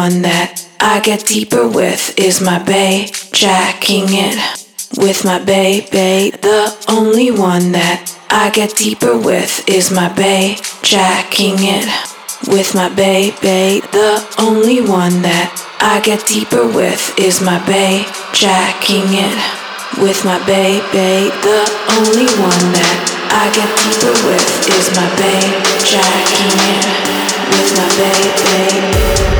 one that I get deeper with is my bay, jacking it with my bay. The only one that I get deeper with is my bay, jacking it with my bay. The only one that I get deeper with is my bay, jacking it with my bay. The only one that I get deeper with is my bay, jacking it with my bay,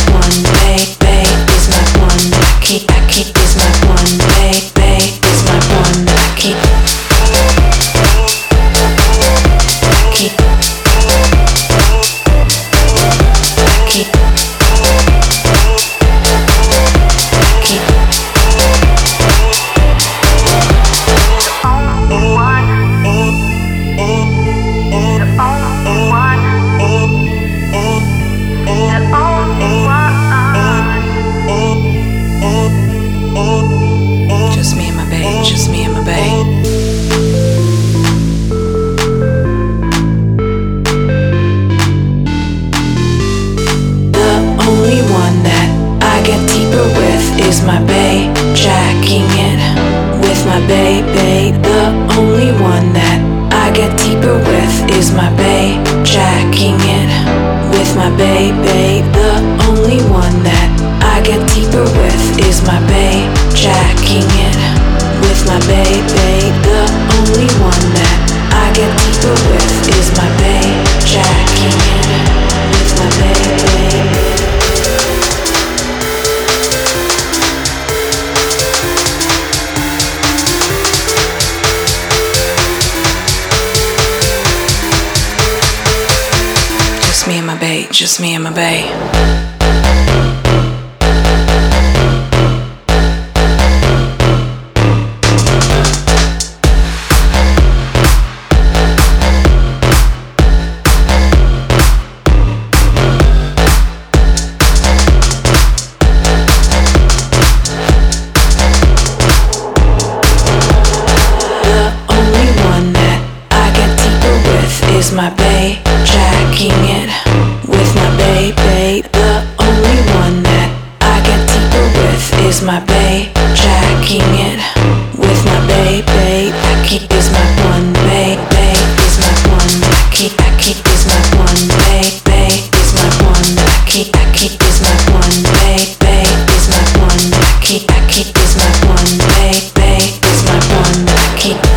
making it with my baby. The only one that I get deeper with is my bae. Jacking it with my baby. The only one that I get deeper with is my bae. Jacking it with my baby. The only one that just me and my bae. is my bay, jacking it with my bay, bay. Aki is my one bay, bay is my one. Aki, Aki is my one bay, bay is my one. Aki, Aki is my one bay, bay is my one. Aki, Aki is my one bay, bay is my one. Aki.